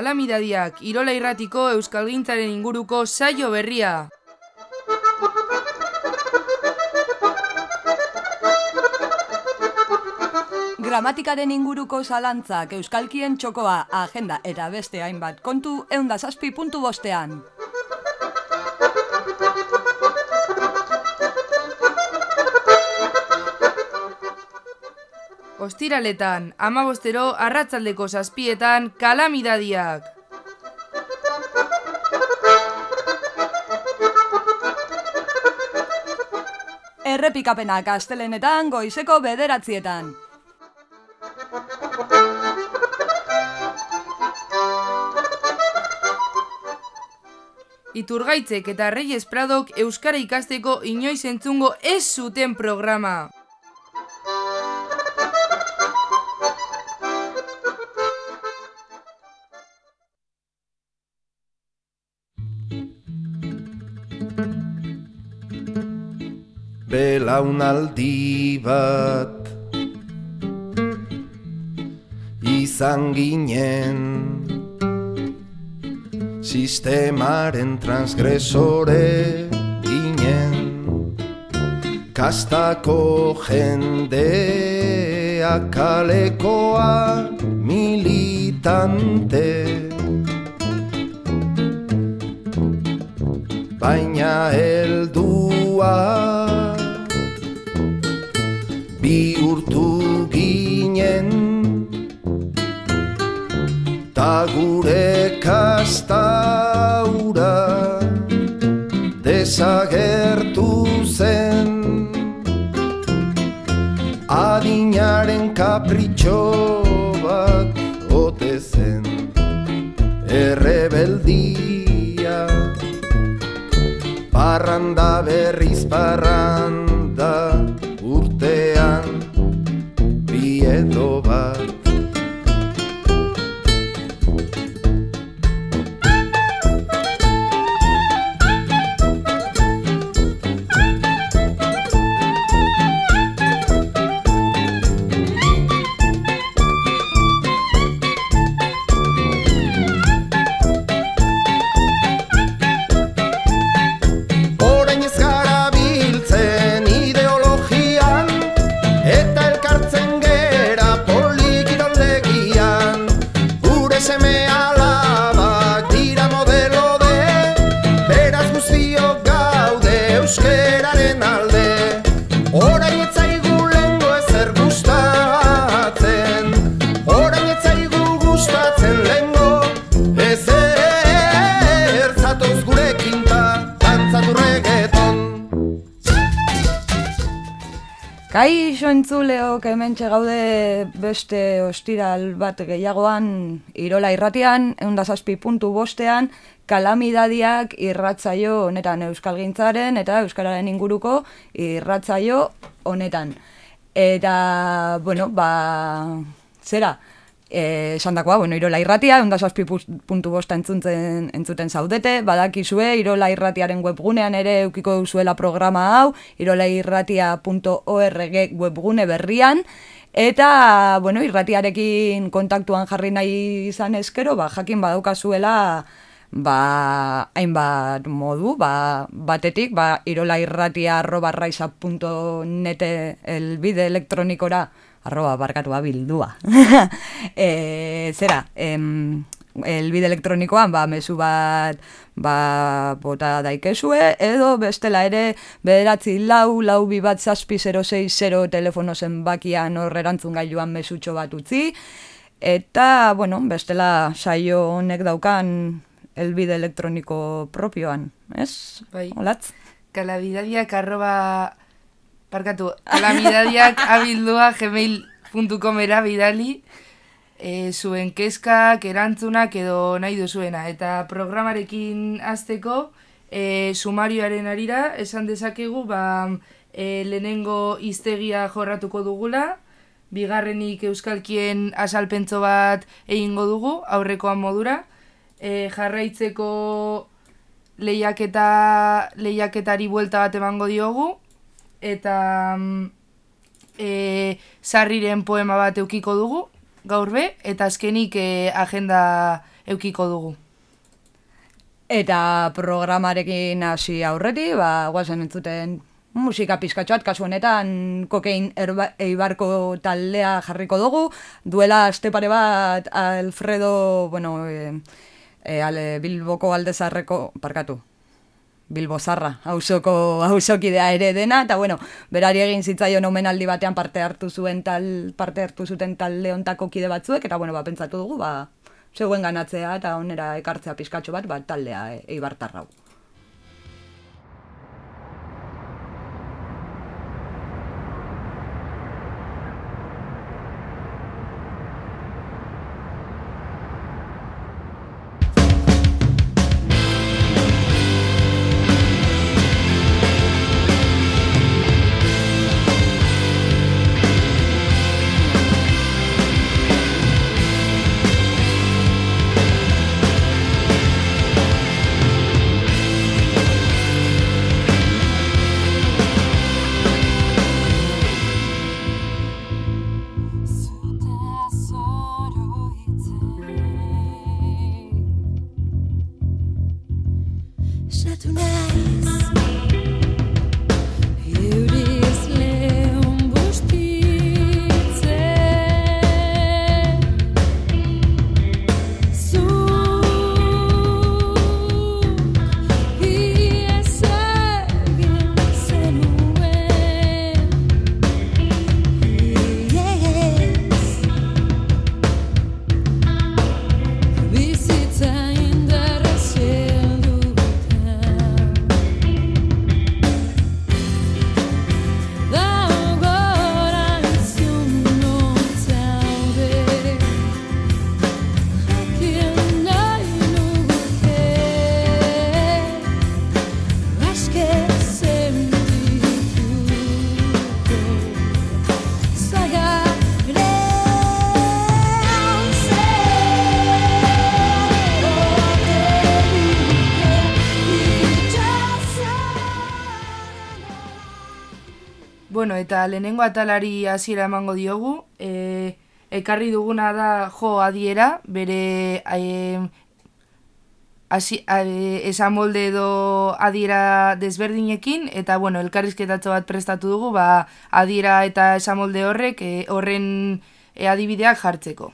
kalamidadiak Irola Irratiko Euskalgintzaren inguruko saio berria. Gramatikaren inguruko zalantzak Euskalkien txokoa agenda eta beste hainbat kontu eunda zazpi puntu bostean. Ostiraletan, amabostero, arratzaldeko zazpietan, kalamidadiak. Errepikapenak astelenetan goizeko bederatzietan. Iturgaitzek eta Reyes Pradok Euskara ikasteko inoiz entzungo ez zuten programa. Belaunaldi bat izan ginen sistemaren transgresore ginen. Kastako jendea kalekoa militante. Baina heldua gure kastaura desagertu zen. Adinaren kapritxo bat ote zen errebeldia. Parranda berriz parranda Kaixo entzuleok hementxe gaude beste ostiral bat gehiagoan Irola irratian, eunda zazpi puntu bostean, kalamidadiak irratzaio honetan Euskalgintzaren eta Euskararen inguruko irratzaio honetan. Eta, bueno, ba, zera, esan dakoa, bueno, Irola irratia, eunda zazpi puntu bosta entzuten, entzuten zaudete, badakizue, Irola irratiaren webgunean ere eukiko duzuela programa hau, irolairratia.org webgune berrian, eta, bueno, irratiarekin kontaktuan jarri nahi izan eskero, ba, jakin badaukazuela, ba, hainbat modu, ba, batetik, ba, irolairratia arroba raisa.net elbide elektronikora, arroba barkatua bildua. e, zera, em, elbide elektronikoan, ba, mezu bat, ba, bota daikezue, edo bestela ere, bederatzi lau, lau bi bat zazpi 060 telefono zenbakian hor erantzun gailuan mesutxo bat utzi, eta, bueno, bestela saio honek daukan elbide elektroniko propioan, ez? Bai. Olatz? Kalamidadiak arroba... Parkatu, kalamidadiak abildua gmail.com era bidali. E, zuen kezkak, erantzunak edo nahi duzuena. Eta programarekin azteko, e, sumarioaren arira, esan dezakegu, ba, e, lehenengo iztegia jorratuko dugula, bigarrenik euskalkien asalpentzo bat egingo dugu, aurrekoan modura, e, jarraitzeko lehiaketa, lehiaketari buelta bat emango diogu, eta mm, e, sarriren poema bat eukiko dugu, gaur be, eta azkenik e, agenda eukiko dugu. Eta programarekin hasi aurreti, ba, guazen entzuten musika pizkatxoat, kasu honetan kokein eibarko taldea jarriko dugu, duela aste pare bat Alfredo, bueno, e, e, ale, Bilboko aldezarreko, parkatu, Bilbo Zarra, hausoko hausokidea ere dena, eta bueno, berari egin zitzaion omenaldi batean parte hartu zuen tal, parte hartu zuten talde ontako kide batzuek, eta bueno, ba, pentsatu dugu, ba, zeuen ganatzea eta onera ekartzea pizkatxo bat, ba, taldea e, eibartarrau. Eta lehenengo atalari hasiera emango diogu, e, ekarri duguna da jo adiera, bere e, hasi, e, esamolde edo adiera desberdinekin, eta bueno, elkarrizketatxo bat prestatu dugu, ba, adiera eta esamolde horrek e, horren e, adibideak jartzeko.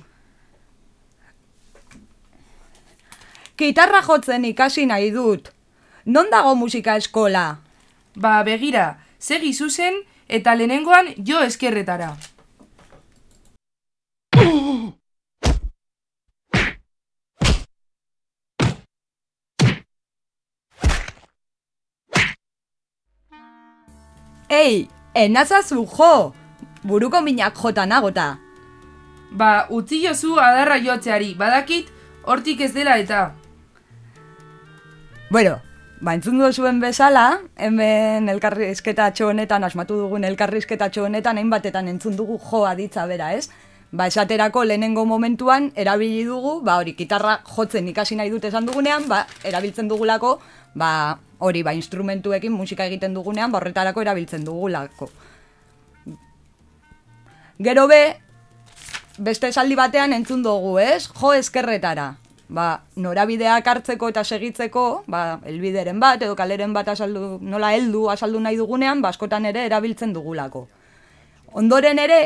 Gitarra jotzen ikasi nahi dut. Non dago musika eskola? Ba, begira, segi zuzen eta lehenengoan jo eskerretara. Ei, enazazu jo! Buruko minak jota nagota. Ba, utzi jozu adarra jotzeari, badakit hortik ez dela eta. Bueno, ba, entzun zuen bezala, hemen elkarrizketa honetan, asmatu dugun elkarrizketa honetan, hainbatetan entzun dugu joa ditza bera, ez? Ba, esaterako lehenengo momentuan, erabili dugu, ba, hori, gitarra jotzen ikasi nahi dut esan dugunean, ba, erabiltzen dugulako, ba, hori, ba, instrumentuekin musika egiten dugunean, ba, horretarako erabiltzen dugulako. Gero be, beste esaldi batean entzun dugu, ez? Jo eskerretara. Ba, norabideak hartzeko eta segitzeko, ba, elbideren bat edo kaleren bat asaldu, nola heldu asaldu nahi dugunean, ba, askotan ere erabiltzen dugulako. Ondoren ere,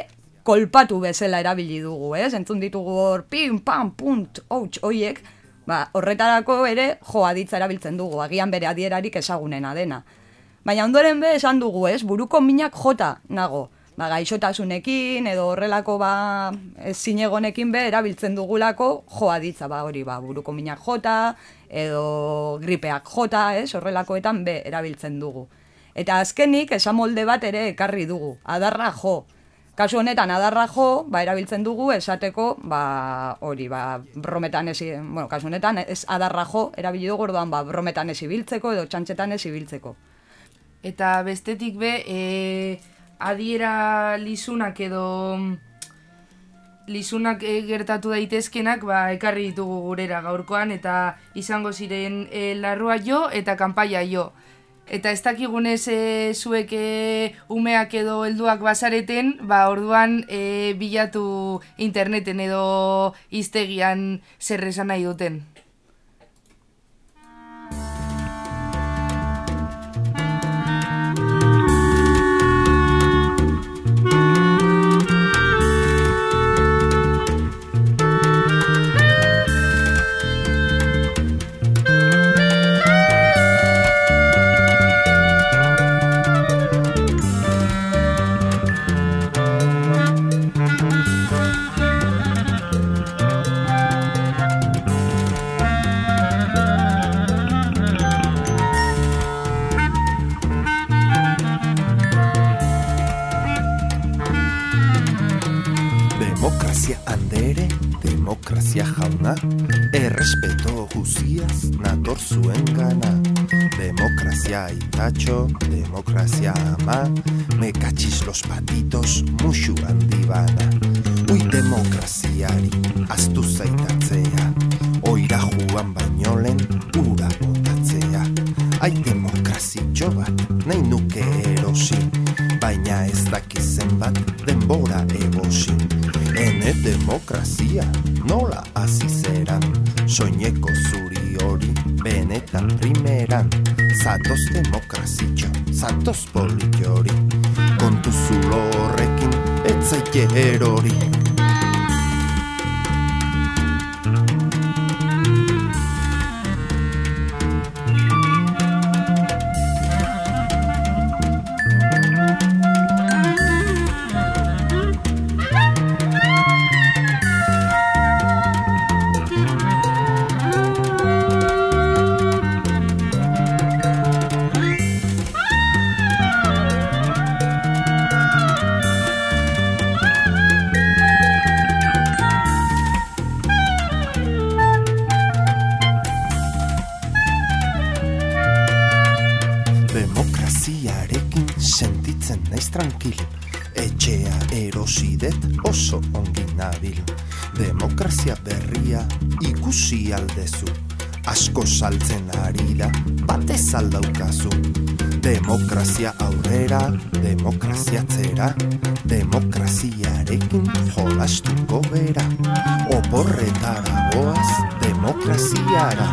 kolpatu bezala erabili dugu, ez? Entzun ditugu hor, pim, pam, punt, ouch, oiek, ba, horretarako ere joa ditza erabiltzen dugu, agian bere adierarik ezagunena dena. Baina ondoren be esan dugu, ez? Buruko minak jota nago. Ba, gaixotasunekin edo horrelako ba, zinegonekin be erabiltzen dugulako joa ditza, ba, hori, ba, buruko minak jota, edo gripeak jota, ez? Horrelakoetan be erabiltzen dugu. Eta azkenik esamolde bat ere ekarri dugu, adarra jo. Kasu honetan adarra jo, ba, erabiltzen dugu esateko, ba, hori, ba, brometan ez, bueno, kasu honetan ez adarra jo, erabili dugu orduan, ba, brometan ez ibiltzeko edo txantxetan ez ibiltzeko. Eta bestetik be, e, adiera lizunak edo mm, lizunak e, gertatu daitezkenak ba, ekarri ditugu gurera gaurkoan eta izango ziren e, larrua jo eta kanpaia jo. eta ez dakigunez e, zuek e, umeak edo helduak basareten, ba orduan e, bilatu interneten edo iztegian zer esan nahi duten. Demokrazia jauna Errespeto guziaz nator zuen gana. Demokrazia itatxo, demokrazia ama Me cachis los patitos, musu handi bana. Ui demokraziari, astu zaitatzea glory. Demokraziara.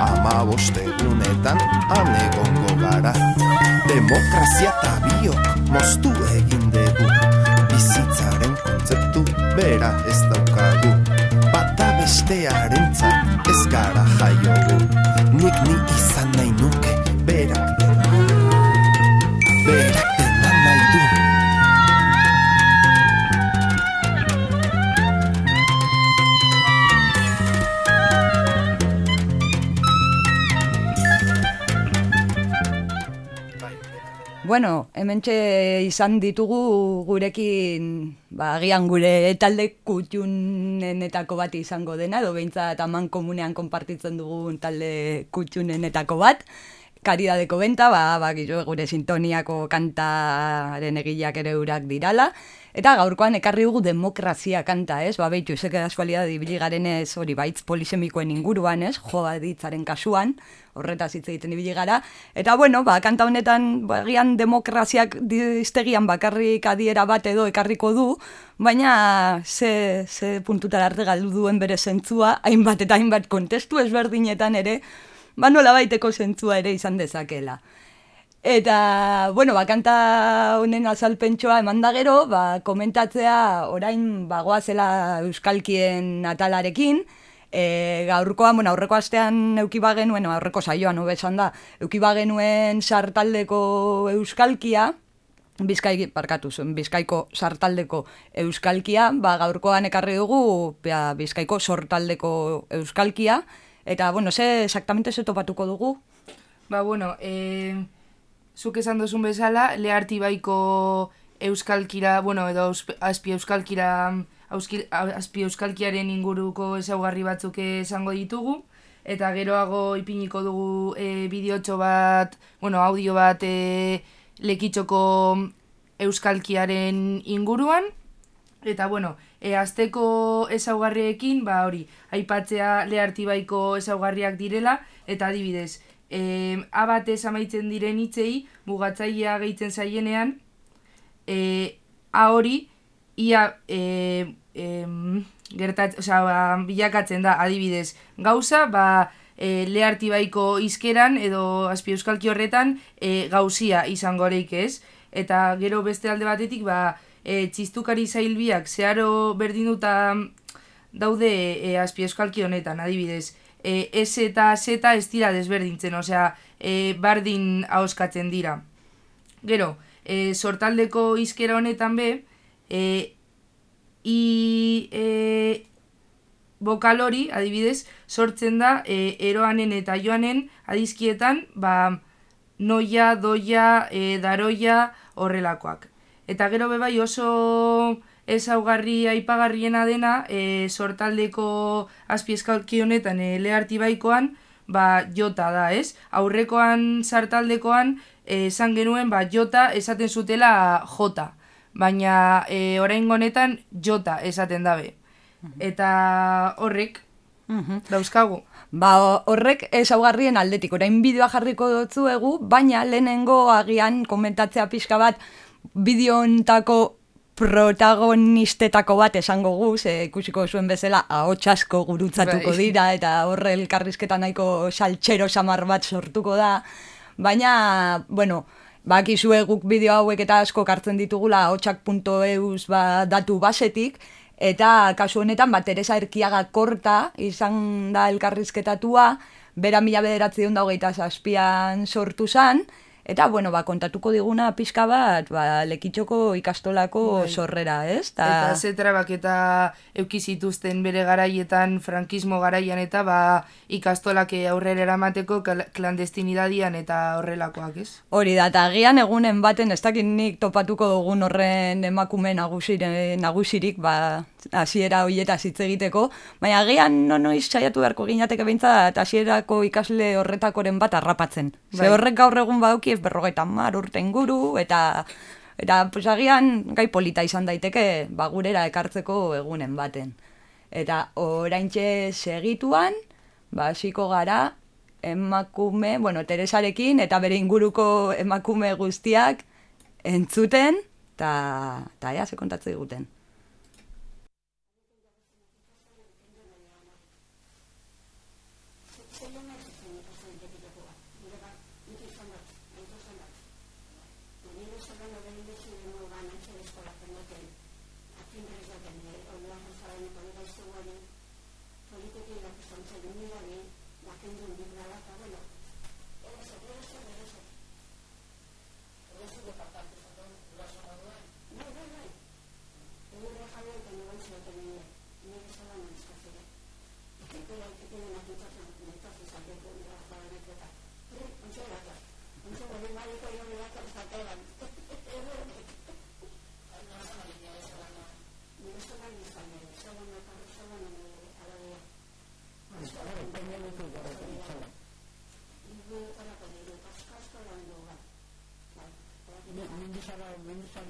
Ama bostegunetan anegongo gara. Demokrazia eta biok moztu egin dugu. Bizitzaren kontzeptu bera ez daukagu. Bata bestearentzat ez gara jaiogu Bueno, hementxe izan ditugu gurekin, ba, agian gure talde kutxunenetako bat izango dena, edo behintzat aman komunean konpartitzen dugun talde kutxunenetako bat. Karidadeko benta, ba, ba, gure sintoniako kantaren egileak ere urak dirala. Eta gaurkoan ekarri dugu demokrazia kanta, ez? Ba, behitu, zeke askualia dibili garen ez, hori baitz polisemikoen inguruan, ez? Joa ditzaren kasuan, horretaz hitz egiten ibili gara. Eta bueno, ba, kanta honetan, ba, agian demokraziak diztegian bakarrik adiera bat edo ekarriko du, baina ze, ze puntutara arte galdu duen bere zentzua, hainbat eta hainbat kontestu ezberdinetan ere, ba nola baiteko zentzua ere izan dezakela. Eta, bueno, ba, kanta honen azalpentsoa eman da gero, ba, komentatzea orain bagoazela euskalkien atalarekin, e, gaurkoa, bueno, aurreko astean euki bagenuen, aurreko saioan hobe esan da, euki bagenuen sartaldeko euskalkia, Bizkai, parkatu zuen, Bizkaiko sartaldeko euskalkia, ba, gaurkoan ekarri dugu ba, Bizkaiko sortaldeko euskalkia, eta, bueno, ze, exactamente ze topatuko dugu? Ba, bueno, e, zuk esan duzun bezala, leharti baiko euskalkira, bueno, edo azpi euskalkira, azpi euskalkiaren inguruko ezaugarri batzuk esango ditugu, eta geroago ipiniko dugu e, bideotxo bat, bueno, audio bat e, lekitxoko euskalkiaren inguruan, Eta bueno, e, azteko ezaugarriekin, ba hori, aipatzea lehartibaiko ezaugarriak direla, eta adibidez, e, A batez amaitzen diren hitzei mugatzailea gehitzen zaienean, e, A hori ia e, em, gertat, osea, ba, bilakatzen da adibidez gauza, ba, e, lehartibaiko izkeran edo azpi euskalki horretan e, gauzia izangoreik ez. Eta gero beste alde batetik, ba, e, txistukari zailbiak zeharo berdinuta daude e, azpi euskalki honetan, adibidez. E, S eta Z ez dira desberdintzen, osea, e, bardin ahoskatzen dira. Gero, e, sortaldeko izkera honetan be, e, i e, bokal hori, adibidez, sortzen da e, eroanen eta joanen adizkietan, ba, noia, doia, e, daroia, horrelakoak. Eta gero bebai oso ezaugarri aipagarriena dena, e, sortaldeko azpieskalki honetan e, leharti baikoan, ba, jota da, ez? Aurrekoan sartaldekoan, e, esan genuen, ba, jota esaten zutela jota. Baina e, orain honetan jota esaten dabe. Eta horrek, Mhm. dauzkagu. Ba, horrek ezaugarrien aldetik, orain bideoa jarriko dotzuegu, baina lehenengo agian komentatzea pixka bat bideontako protagonistetako bat esango gu, ze ikusiko zuen bezala ahots asko gurutzatuko Bai. dira eta horre elkarrizketa nahiko saltxero samar bat sortuko da. Baina, bueno, bakizue guk bideo hauek eta asko kartzen ditugula ahotsak.eus ba, datu basetik, Eta kasu honetan, ba, Teresa Erkiaga korta izan da elkarrizketatua, bera mila bederatzion da hogeita zazpian sortu zan, eta, bueno, ba, kontatuko diguna pixka bat, ba, lekitxoko ikastolako Bai. sorrera, ez? Eta ze trabak eta euki zituzten bere garaietan, frankismo garaian eta ba, ikastolak aurrera eramateko klandestinidadian eta horrelakoak, ez? Hori da, eta agian egunen baten, ez dakit nik topatuko dugun horren emakume nagusire, nagusirik, ba, hasiera hoieta hitz egiteko, baina agian no noiz saiatu beharko ginateke behintzat hasierako ikasle horretakoren bat harrapatzen. Ze Bai. horrek gaur egun badauki ez berrogeita mar urte inguru, eta eta pues, agian gai polita izan daiteke ba, gurera ekartzeko egunen baten. Eta oraintxe segituan, ba, hasiko gara, emakume, bueno, Teresarekin eta bere inguruko emakume guztiak entzuten, eta ta, ea, ze kontatze diguten. Eta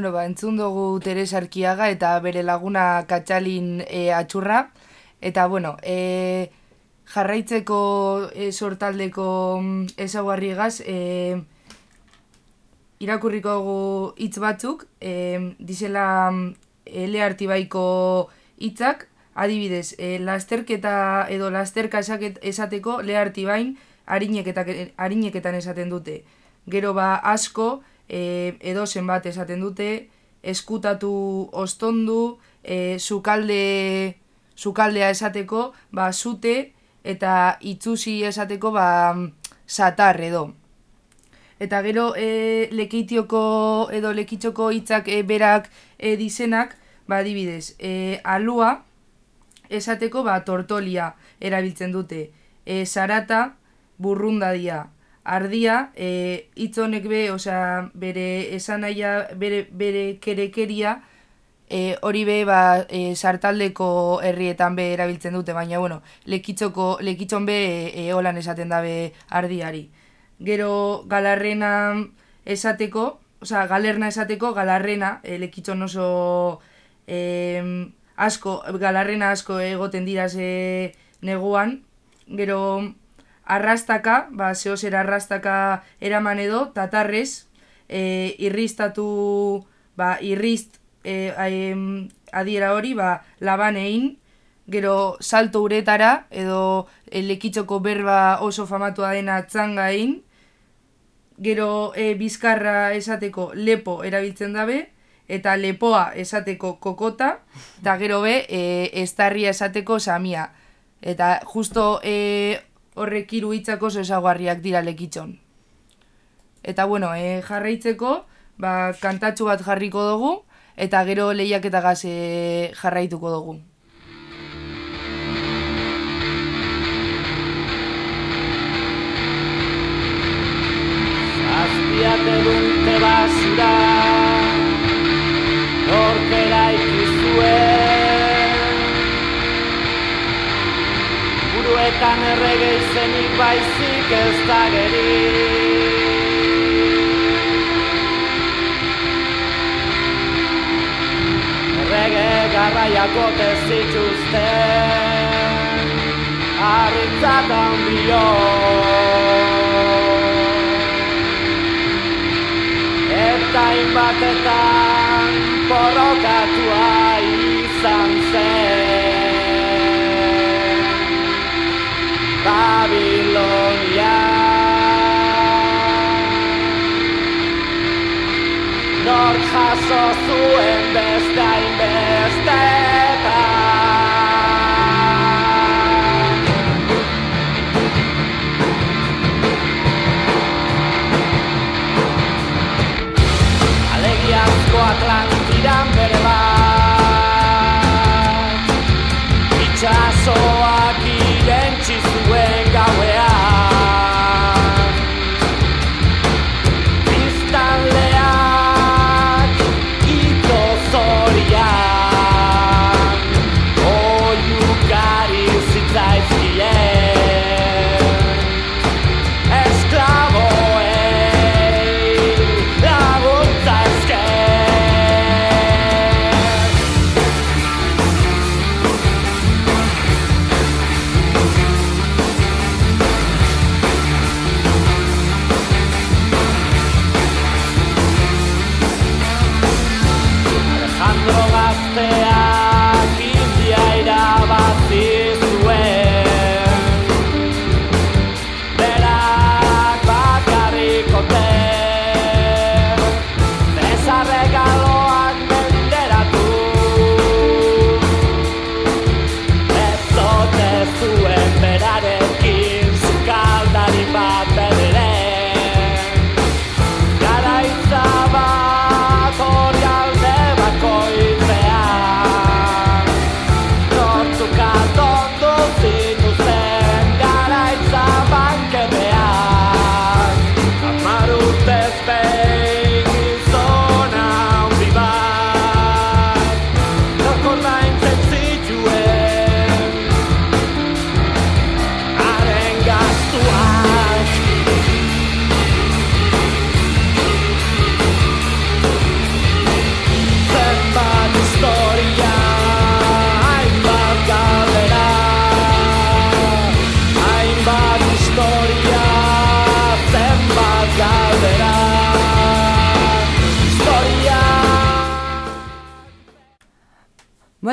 Bueno, ba, entzun dugu Teres Arkiaga eta bere laguna Katxalin e, atxurra. Eta, bueno, e, jarraitzeko e, sortaldeko mm, ezaugarriegaz, e, irakurriko dugu hitz batzuk, e, dizela mm, ele artibaiko hitzak, adibidez, e, lasterketa edo lasterka esateko le artibain arineketak, arineketan esaten dute. Gero ba asko, e, edo zenbat esaten dute, eskutatu ostondu, e, sukalde, sukaldea esateko, ba, zute, eta itzusi esateko, ba, satar edo. Eta gero e, lekeitioko edo lekitxoko hitzak e, berak e, dizenak, ba, adibidez, e, alua esateko, ba, tortolia erabiltzen dute. E, sarata, burrundadia ardia, e, hitz honek be, osea, bere esanaia, bere, bere kerekeria, e, hori be, ba, e, sartaldeko herrietan be erabiltzen dute, baina, bueno, lekitzoko, lekitxon be, e, e, holan esaten dabe ardiari. Gero, galarrena esateko, osea, galerna esateko, galarrena, e, lekitxon oso e, asko, galarrena asko egoten dira ze neguan, gero, arrastaka, ba, zehozer arrastaka eraman edo, tatarrez, e, irristatu, ba, irrist e, aem, adiera hori, ba, laban egin, gero salto uretara, edo e, lekitxoko berba oso famatua dena txanga egin, gero e, bizkarra esateko lepo erabiltzen dabe, eta lepoa esateko kokota, eta gero be, e, estarria esateko samia. Eta justo e, horrek hiru hitzak oso dira lekitxon. Eta bueno, e, jarraitzeko, ba, kantatxu bat jarriko dugu, eta gero lehiaketagaz e, jarraituko dugu. Zazpiate dunte basura Norkera ikizue Bertan errege izenik baizik ez da geri Errege garraiako zituzten Arritzat handio. Eta inbatetan porrokatua izan zen jaso zuen beste hainbestetan Alegiazko Atlantidan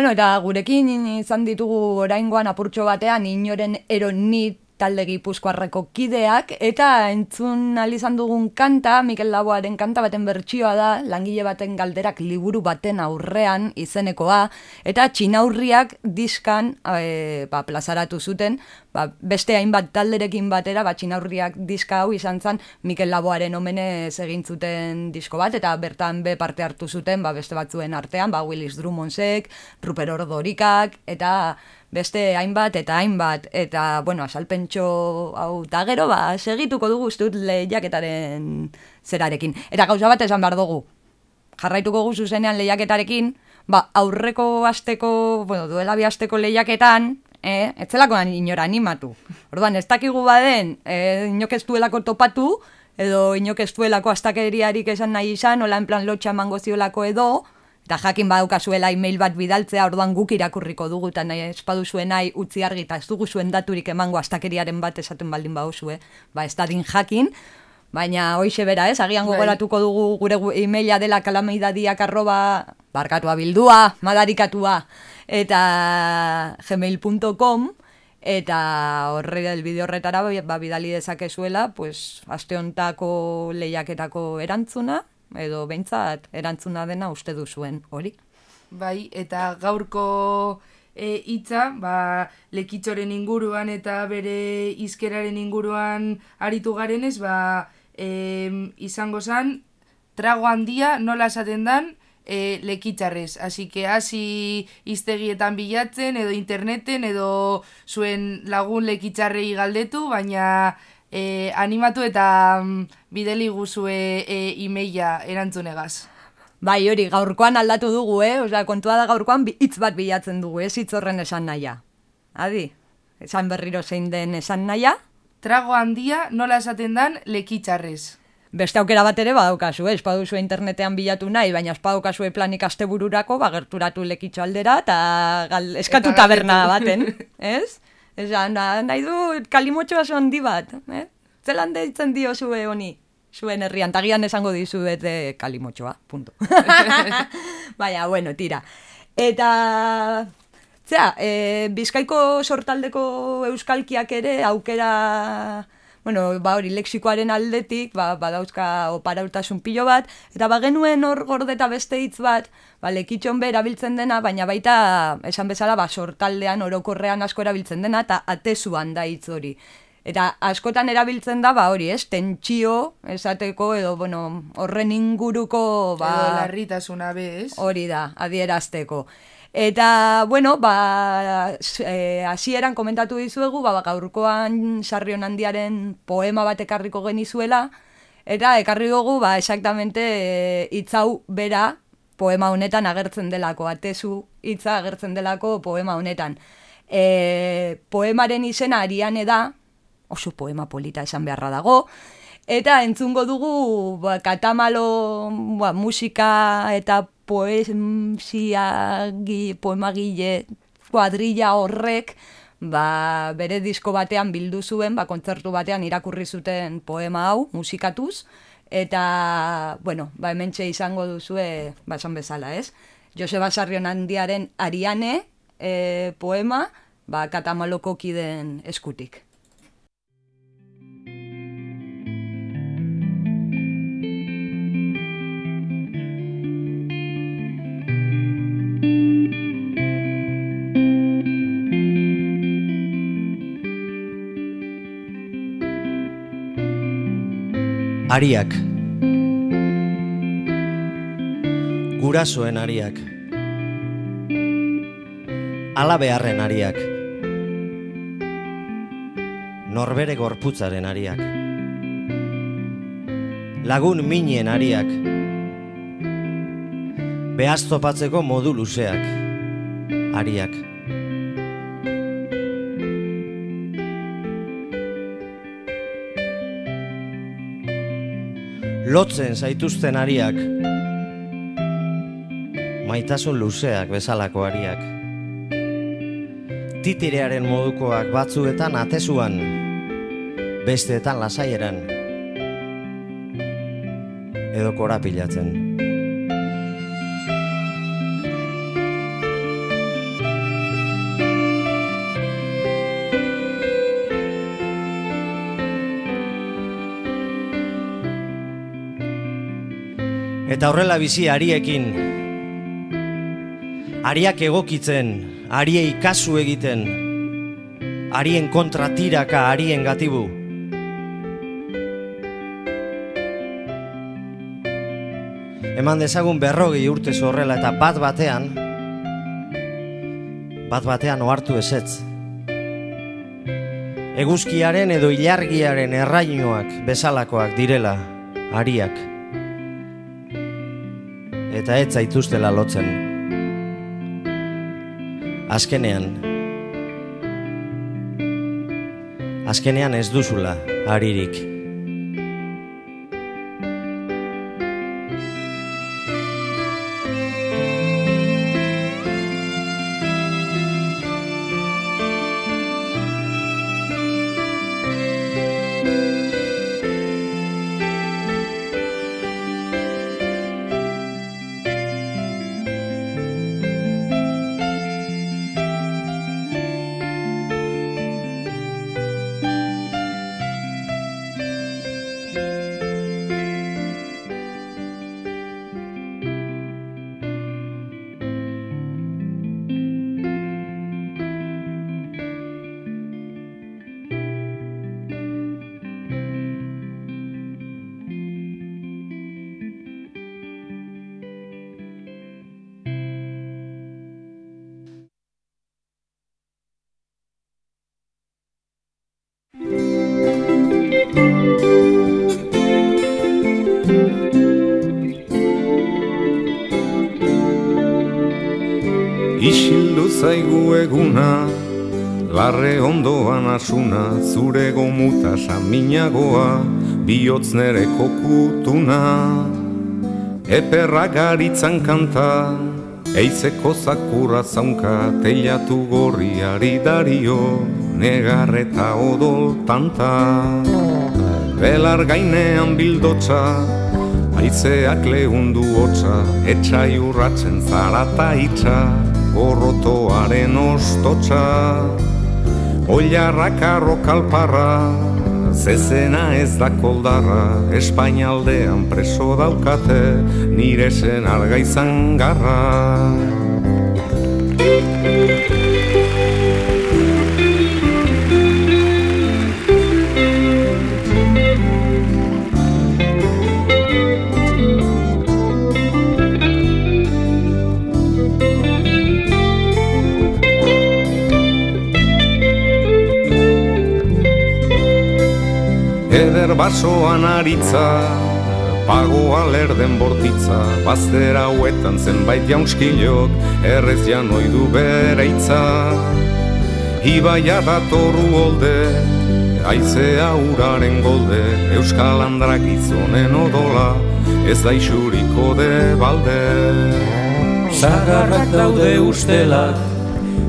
Bueno, eta gurekin izan ditugu oraingoan apurtxo batean inoren eronit talde gipuzkoarreko kideak, eta entzun ahal izan dugun kanta, Mikel Laboaren kanta baten bertsioa da, langile baten galderak liburu baten aurrean izenekoa, eta txinaurriak diskan e, ba, plazaratu zuten, ba, beste hainbat talderekin batera, ba, txinaurriak diska hau izan zen Mikel Laboaren omenez egin zuten disko bat, eta bertan be parte hartu zuten, ba, beste batzuen artean, ba, Willis Drummondsek, Ruper Ordorikak, eta beste hainbat eta hainbat, eta, bueno, asalpentxo hau da gero, ba, segituko dugu uste dut lehiaketaren zerarekin. Eta gauza bat esan behar dugu, jarraituko gu zuzenean lehiaketarekin, ba, aurreko asteko, bueno, duela bi asteko lehiaketan, eh, etzelakoan inora animatu. Orduan, ez dakigu baden, eh, inok ez duelako topatu, edo inok ez duelako astakeriarik esan nahi izan, ola en plan lotxa emango ziolako edo, eta jakin badaukazuela email bat bidaltzea, orduan guk irakurriko dugu, eta nahi espadu zuen nahi utzi argi, eta ez dugu zuen daturik emango astakeriaren bat esaten baldin bauzue, ba ez dadin jakin, Baina hoixe bera, ez? Agian Bai. gogoratuko dugu gure gu- emaila dela kalameidadiak arroba barkatua bildua, madarikatua, eta gmail.com, eta horre bideo horretara ba, bidali dezakezuela, pues, aste hontako lehiaketako erantzuna, edo behintzat erantzuna dena uste duzuen hori. Bai, eta gaurko e, hitza, ba, lekitzoren inguruan eta bere izkeraren inguruan aritu garenez, ba, em, izango zan, trago handia nola esaten dan e, lekitzarrez. Así que hasi iztegietan bilatzen, edo interneten, edo zuen lagun lekitzarrei galdetu, baina e, animatu eta mm, bideli guzue e, emaila erantzunegaz. Bai, hori, gaurkoan aldatu dugu, eh? Osea, kontua da gaurkoan hitz bat bilatzen dugu, ez hitz horren esan nahia. Adi? esan berriro zein den esan naia. Trago handia nola esaten dan lekitxarrez. Beste aukera bat ere badaukazu, ez baduzu internetean bilatu nahi, baina ez badaukazu planik astebururako, ba, gerturatu lekitxo aldera, eta gal, eskatu taberna baten, ez? Esan, na- nahi du kalimotxoa oso handi bat, eh? Zelan deitzen dio zue honi? Zuen herrian, tagian esango dizuet eh, kalimotxoa, punto. Baina, bueno, tira. Eta, zera, e, Bizkaiko sortaldeko euskalkiak ere aukera, bueno, ba hori, lexikoaren aldetik, ba, badauzka oparautasun pilo bat, eta ba genuen hor gordeta beste hitz bat, ba, lekitxon be erabiltzen dena, baina baita, esan bezala, ba, sortaldean orokorrean asko erabiltzen dena, eta atezuan da hitz hori. Eta askotan erabiltzen da, ba hori, ez, tentsio, esateko, edo, bueno, horren inguruko, ba... Edo larritasuna bez. Hori da, adierazteko. Eta, bueno, ba, eh, hasieran komentatu dizuegu, ba, gaurkoan sarrion handiaren poema bat ekarriko genizuela, eta ekarri dugu, ba, exactamente eh, hitz hau bera poema honetan agertzen delako, atezu hitza agertzen delako poema honetan. E, poemaren izena ariane da, oso poema polita esan beharra dago, Eta entzungo dugu ba, katamalo ba, musika eta poesia, gi, poemagile, kuadrilla horrek ba, bere disko batean bildu zuen, ba, kontzertu batean irakurri zuten poema hau musikatuz, eta, bueno, ba, hementxe izango duzue, ba, esan bezala, ez? Joseba Sarrion handiaren Ariane e, poema, ba, katamaloko kiden eskutik. Ariak. Gurasoen ariak. Alabeharren ariak. Norbere gorputzaren ariak. Lagun minen ariak. Behaztopatzeko modu luzeak. Ariak Lotzen zaituzten ariak. Maitasun luzeak bezalako ariak. Titirearen modukoak batzuetan atezuan Besteetan lasaieran. Edo korapilatzen Horrela bizi ariekin Ariak egokitzen, ariei kasu egiten. Arien kontra tiraka, arien gatibu. Eman dezagun berrogei urte horrela eta bat batean Bat batean ohartu ezetz. Eguzkiaren edo ilargiaren errainoak bezalakoak direla ariak eta ez zaituztela lotzen. Azkenean, azkenean ez duzula aririk. Isildu zaigu eguna Larre ondoan asuna, zure gomuta saminagoa, bihotz nere kokutuna. Eperra garitzan kanta, eizeko zakurra zaunka, teilatu gorriari dario, negarreta odol tanta. Belar gainean bildotza, Aizeak lehundu hotza, etxai urratzen zarata itxa, gorrotoaren ostotza. Oilarrak arrokalparra, zezena ez da koldarra, Espainaldean preso daukate, nire zen arga izan garra. Basoan aritza, pagoa lerden bortitza, bazter hauetan zenbait jaunskilok, errez janoi du bere itza. Ibaia datorru holde, aizea uraren golde, Euskal Andrak gizonen odola, ez da isuriko de balde. Zagarrak daude ustelak,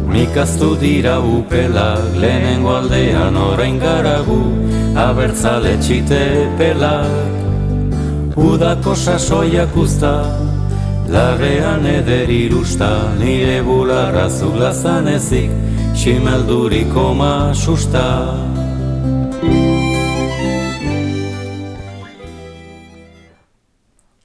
mikaztu dira upelak, lehenengo aldean orain garagu, abertzale txite pelak. Udako sasoiak usta, larrean eder irusta, nire bularra zulazan ezik, ximelduriko ma susta.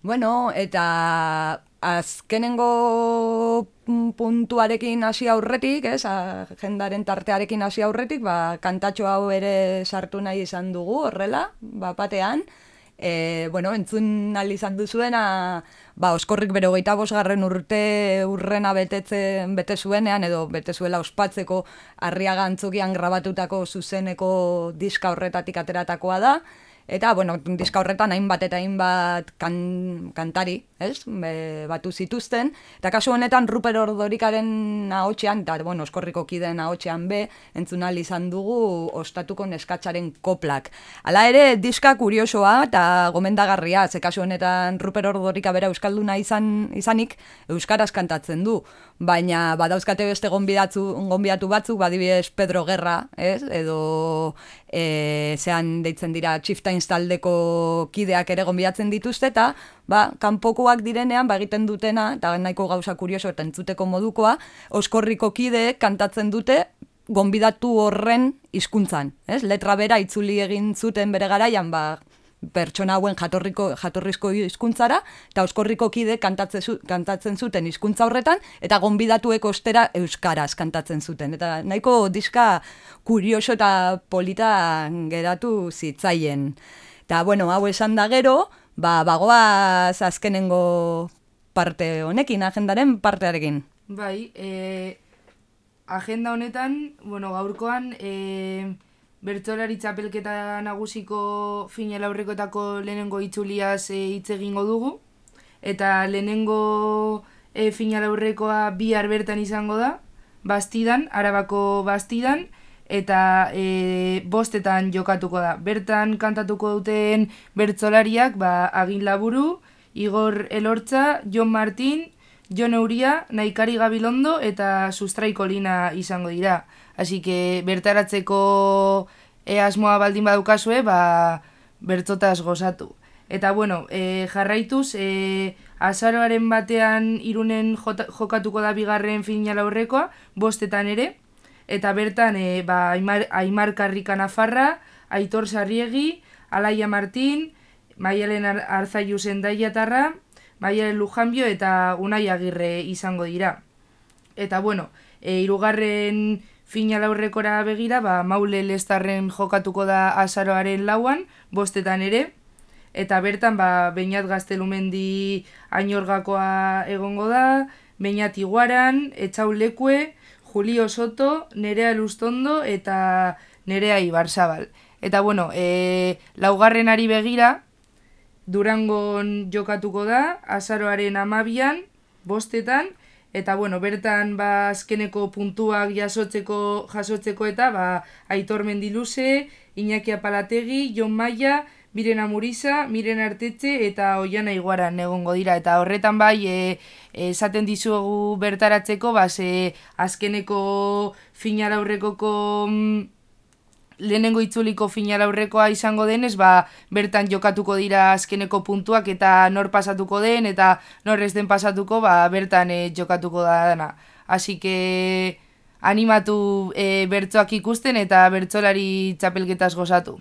Bueno, eta azkenengo puntuarekin hasi aurretik, ez, agendaren tartearekin hasi aurretik, ba, kantatxo hau ere sartu nahi izan dugu, horrela, ba, batean. E, bueno, entzun ahal izan duzuena, ba, oskorrik bere hogeita bosgarren urte urrena betetzen, bete zuenean, edo bete zuela ospatzeko arriaga antzokian grabatutako zuzeneko diska horretatik ateratakoa da. Eta, bueno, diska horretan hainbat eta hainbat kan, kantari, ez, Be, batu zituzten. Eta kasu honetan Ruper Ordorikaren ahotsean, eta, bueno, oskorriko kideen ahotsean be, entzunal izan dugu ostatuko neskatzaren koplak. Hala ere, diska kuriosoa eta gomendagarria, ze kasu honetan Ruper Ordorika bera euskalduna izan, izanik, euskaraz kantatzen du. Baina badauzkate beste gonbidatu, gonbidatu batzuk, badibidez Pedro Guerra, ez, edo e, zean deitzen dira Chieftains taldeko kideak ere gonbidatzen dituzte eta ba, kanpokoak direnean ba, egiten dutena eta nahiko gauza kurioso eta entzuteko modukoa oskorriko kideek kantatzen dute gonbidatu horren hizkuntzan, ez? Letra bera itzuli egin zuten bere garaian ba, pertsona hauen jatorriko jatorrizko hizkuntzara eta oskorriko kide kantatzen, kantatzen zuten hizkuntza horretan eta gonbidatuek ostera euskaraz kantatzen zuten eta nahiko diska kurioso eta polita geratu zitzaien. Eta bueno, hau esan da gero, ba bagoaz azkenengo parte honekin, agendaren partearekin. Bai, e, agenda honetan, bueno, gaurkoan, e, bertsolari txapelketa nagusiko finela aurrekoetako lehenengo itzuliaz e, hitz egingo dugu. Eta lehenengo e, finala aurrekoa bihar bertan izango da, bastidan, arabako bastidan, eta e, bostetan jokatuko da. Bertan kantatuko duten bertsolariak, ba, Agin Laburu, Igor Elortza, Jon Martin, Jon Euria, Naikari Gabilondo eta Sustraiko Lina izango dira. Así que bertaratzeko e, asmoa baldin badukazue, ba, bertzotaz gozatu. Eta bueno, e, jarraituz, e, azaroaren batean irunen jota, jokatuko da bigarren finala aurrekoa, bostetan ere, eta bertan e, ba, Aimar, Aimar Karrika Nafarra, Aitor Sarriegi, Alaia Martin, Maialen Ar Arzaiu Zendaiatarra, Maialen Lujanbio eta Unai Agirre izango dira. Eta bueno, e, irugarren finala aurrekora begira, ba, Maule Lestarren jokatuko da azaroaren lauan, bostetan ere, eta bertan ba, Beñat Gaztelumendi ainorgakoa egongo da, Beñat Iguaran, Etxau Lekue, Julio Soto, Nerea Lustondo eta Nerea Ibarzabal. Eta bueno, e, laugarrenari begira, Durangon jokatuko da, azaroaren amabian, bostetan, eta bueno, bertan ba azkeneko puntuak jasotzeko jasotzeko eta ba Aitor Mendiluze, Iñaki Apalategi, Jon Maia, Miren Amuriza, Miren Artetxe eta Oiana Iguaran egongo dira. Eta horretan bai e, esaten dizuegu bertaratzeko ba ze azkeneko finala aurrekoko mm, lehenengo itzuliko finala aurrekoa izango denez, ba, bertan jokatuko dira azkeneko puntuak eta nor pasatuko den eta nor ez den pasatuko, ba, bertan e, jokatuko da dana. Así que animatu e, bertsoak ikusten eta bertsolari txapelketaz gozatu.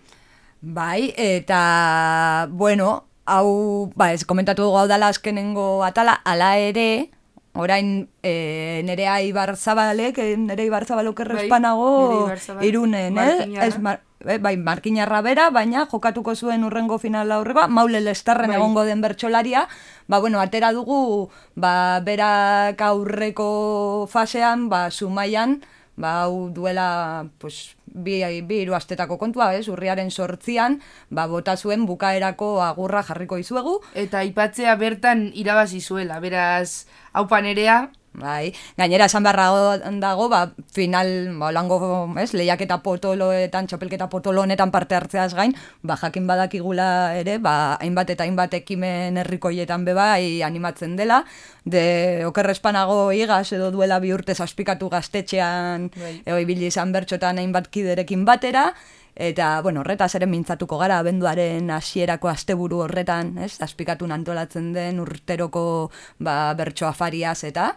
Bai, eta, bueno, hau, ba, ez komentatu dugu hau dala azkenengo atala, ala ere, orain e, nerea Ibarzabalek, e, nere Ibarzabalok Bai, errespanago Nerea Ibarzabal, irunen, eh? Ez, mar, eh, bai, markinarra bera, baina jokatuko zuen urrengo finala aurrekoa, maule lestarren Bai. egongo den bertsolaria, ba, bueno, atera dugu, ba, berak aurreko fasean, ba, sumaian, ba, hau duela, pues, bi, bi hiru astetako kontua, ez, urriaren sortzian, ba, bota zuen bukaerako agurra jarriko izuegu, Eta aipatzea bertan irabazi zuela, beraz, haupa nerea, Bai, gainera esan beharra dago, ba, final, ba, holango, ez, lehiaketa potoloetan, txapelketa potolo honetan parte hartzeaz gain, ba, jakin badakigula ere, ba, hainbat eta hainbat ekimen herrikoietan be bai animatzen dela, de okerrespanago igaz edo duela bi urte zazpikatu gaztetxean, Bai. ego ibili izan bertxotan hainbat kiderekin batera, Eta, bueno, horretaz ere mintzatuko gara, abenduaren hasierako asteburu horretan, ez, azpikatun antolatzen den urteroko ba, bertso afariaz eta,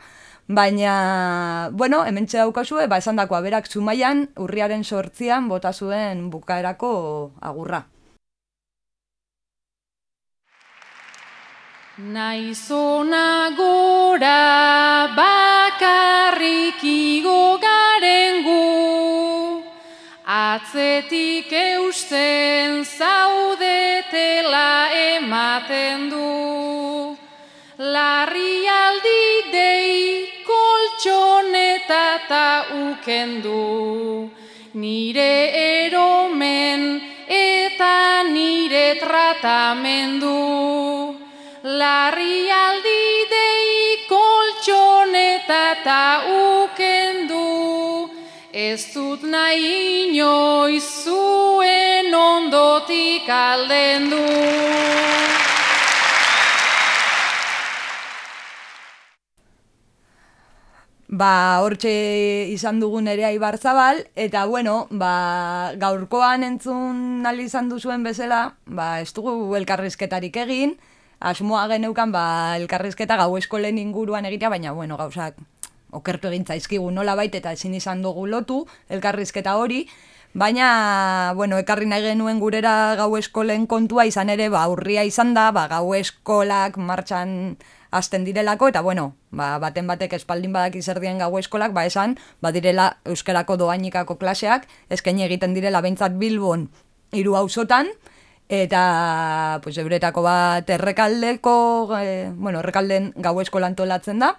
baina, bueno, hemen daukazue, ba, esan dakoa, berak zumaian, urriaren sortzian, bota zuen bukaerako agurra. Naizona gora bakarrik igo garen gu Atzetik eusten zaudetela ematen du. Larrialdi dei koltxoneta ta ukendu. Nire eromen eta nire tratamendu. Larrialdi dei koltxoneta ta ukendu Ez dut nahi inoiz zuen ondotik aldendu. Ba, hortxe izan dugun ere Ibarzabal, eta bueno, ba, gaurkoan entzun nali izan duzuen bezala, ba, ez dugu elkarrizketarik egin, asmoa geneukan, ba, elkarrizketa gau eskolen inguruan egitea, baina, bueno, gauzak okertu egin zaizkigu nola baita eta ezin izan dugu lotu elkarrizketa hori, baina, bueno, ekarri nahi genuen gurera gau eskolen kontua izan ere, ba, urria izan da, ba, gau eskolak martxan hasten direlako, eta bueno, ba, baten batek espaldin badaki zer dien gau eskolak, ba esan, badirela euskarako doainikako klaseak, eskaini egiten direla behintzat Bilbon hiru auzotan, eta pues, euretako bat errekaldeko, e, bueno, errekalden gau eskola antolatzen da,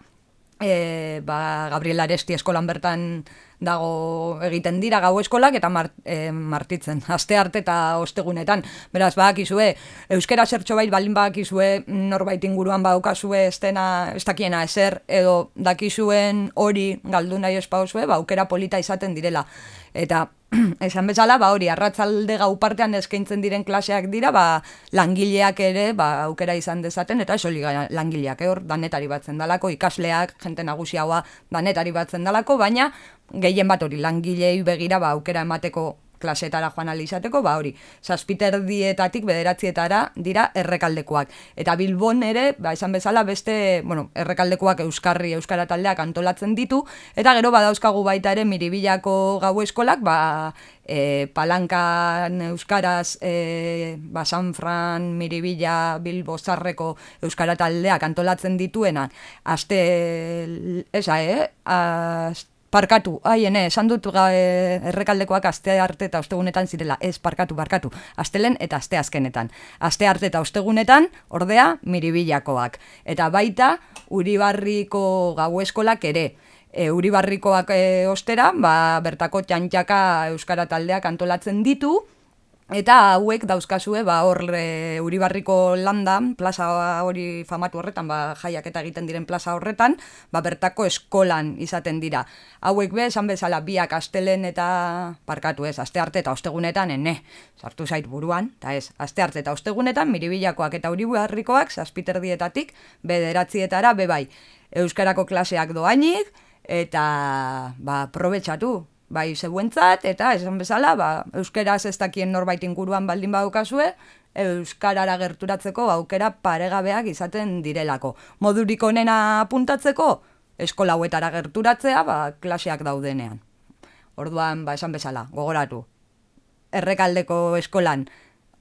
e, ba, Gabriel Aresti eskolan bertan dago egiten dira gau eskolak eta mar, e, martitzen, aste arte eta ostegunetan. Beraz, badakizue, euskera zertxo bait balin badakizue norbait inguruan badaukazue estena, ez dakiena ezer, edo dakizuen hori galdu nahi espauzue, ba, aukera polita izaten direla. Eta esan bezala, ba hori, arratzalde gau partean eskaintzen diren klaseak dira, ba, langileak ere, ba, aukera izan dezaten, eta esoli langileak, eh, hor, danetari batzen dalako, ikasleak, jente nagusiagoa danetari batzen dalako, baina gehien bat hori, langilei begira, ba, aukera emateko klasetara joan alizateko, ba hori, dietatik bederatzietara dira errekaldekoak. Eta Bilbon ere, ba, esan bezala beste, bueno, errekaldekoak euskarri, euskara taldeak antolatzen ditu, eta gero badauzkagu baita ere miribilako gau eskolak, ba, e, palankan euskaraz e, ba, San Fran, Miribilla, Bilbo, Zarreko euskara taldeak antolatzen dituena, aste, esa, eh? Aste, Parkatu, ai, ene, esan dut ga, e, errekaldekoak aste arte eta ostegunetan zirela, ez, parkatu, parkatu, astelen eta aste azkenetan. Aste arte eta ostegunetan, ordea, miribilakoak. Eta baita, Uribarriko gau eskolak ere, e, Uribarrikoak e, ostera, ba, bertako txantxaka euskara taldeak antolatzen ditu, Eta hauek dauzkazue, ba, hor e, Uribarriko landan, plaza hori famatu horretan, ba, jaiak eta egiten diren plaza horretan, ba, bertako eskolan izaten dira. Hauek be, esan bezala, biak astelen eta parkatu ez, aste arte eta ostegunetan, ene, sartu zait buruan, eta ez, aste arte eta ostegunetan, miribilakoak eta Uribarrikoak, zazpiterdietatik, bederatzietara, bebai, euskarako klaseak doainik, eta, ba, probetxatu, bai zeuentzat, eta esan bezala, ba, euskeraz ez dakien norbait inguruan baldin badukazue, euskarara gerturatzeko aukera paregabeak izaten direlako. Modurik onena apuntatzeko, eskola hauetara gerturatzea, ba, klaseak daudenean. Orduan, ba, esan bezala, gogoratu. Errekaldeko eskolan,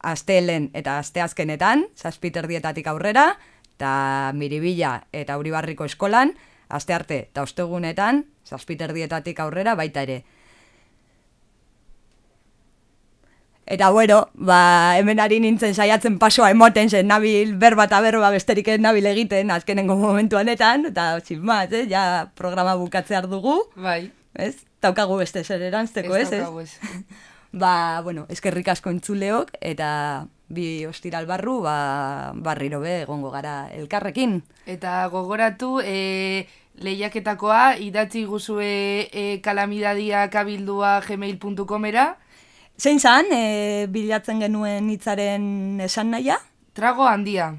astelen eta asteazkenetan, zazpiterdietatik aurrera, eta miribila eta uribarriko eskolan, aste arte eta ostegunetan, zazpiterdietatik aurrera baita ere. Eta bueno, ba, hemen ari nintzen saiatzen pasoa emoten zen nabil berba eta berba besterik ez nabil egiten azkenengo momentuanetan, eta txinbat, eh, ja programa bukatzear dugu. Bai. Ez? Taukagu beste zer erantzteko, ez? Ez daukagu ez. Ba, bueno, eskerrik asko entzuleok, eta bi ostiral barru, ba, barriro be egongo gara elkarrekin. Eta gogoratu, e, lehiaketakoa idatzi guzue e, kalamidadia kabildua gmail.comera, Zein zan, e, bilatzen genuen hitzaren esan nahia? trago handia.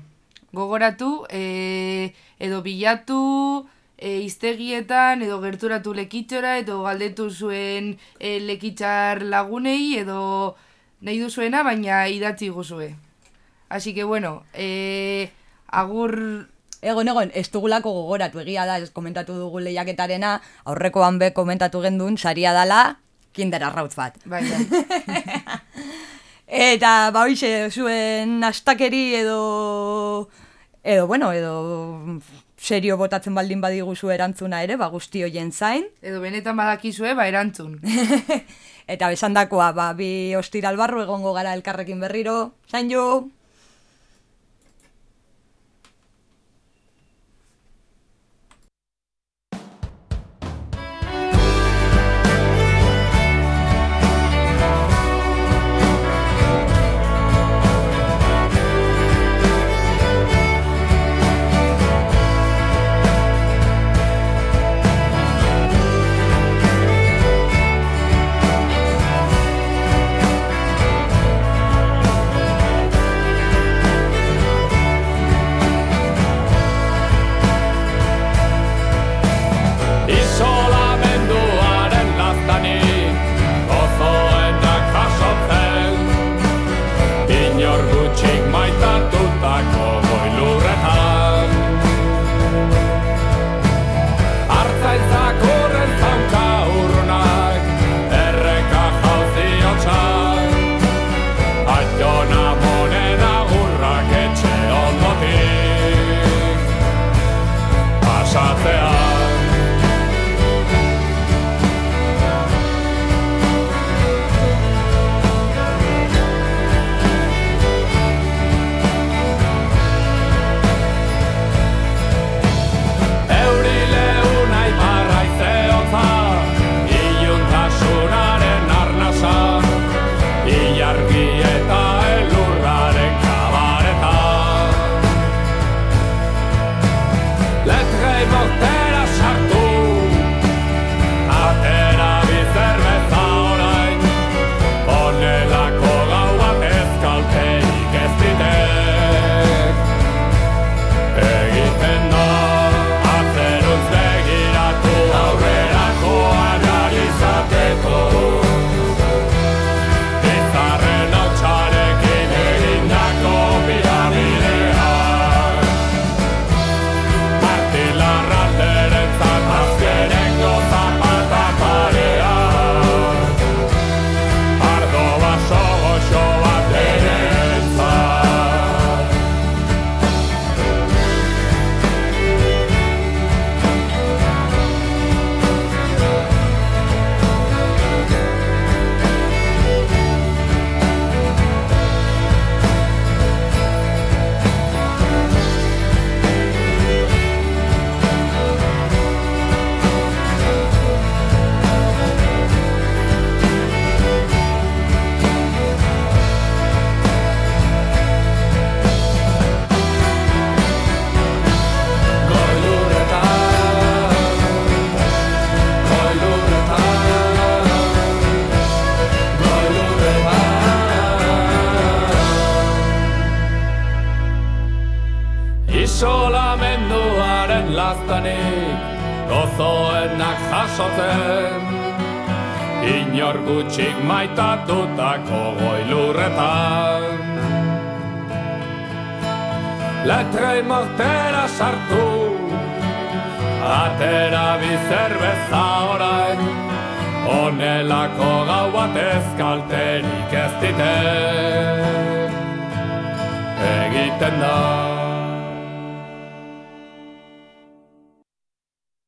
Gogoratu, e, edo bilatu, e, iztegietan, edo gerturatu lekitxora, edo galdetu zuen e, lekitxar lagunei, edo nahi duzuena, baina idatzi guzue. Así que bueno, e, agur Egon, egon, ez dugulako gogoratu egia da, ez komentatu dugu lehiaketarena, aurrekoan be komentatu gendun, saria dala, kinder arrautz bat. Bai, bai. Eta, ba, hoxe, zuen astakeri edo, edo, bueno, edo serio botatzen baldin badiguzu erantzuna ere, ba, guzti hoien zain. Edo benetan badakizue, ba, erantzun. Eta besandakoa, ba, bi ostiral barru egongo gara elkarrekin berriro. Zain jo!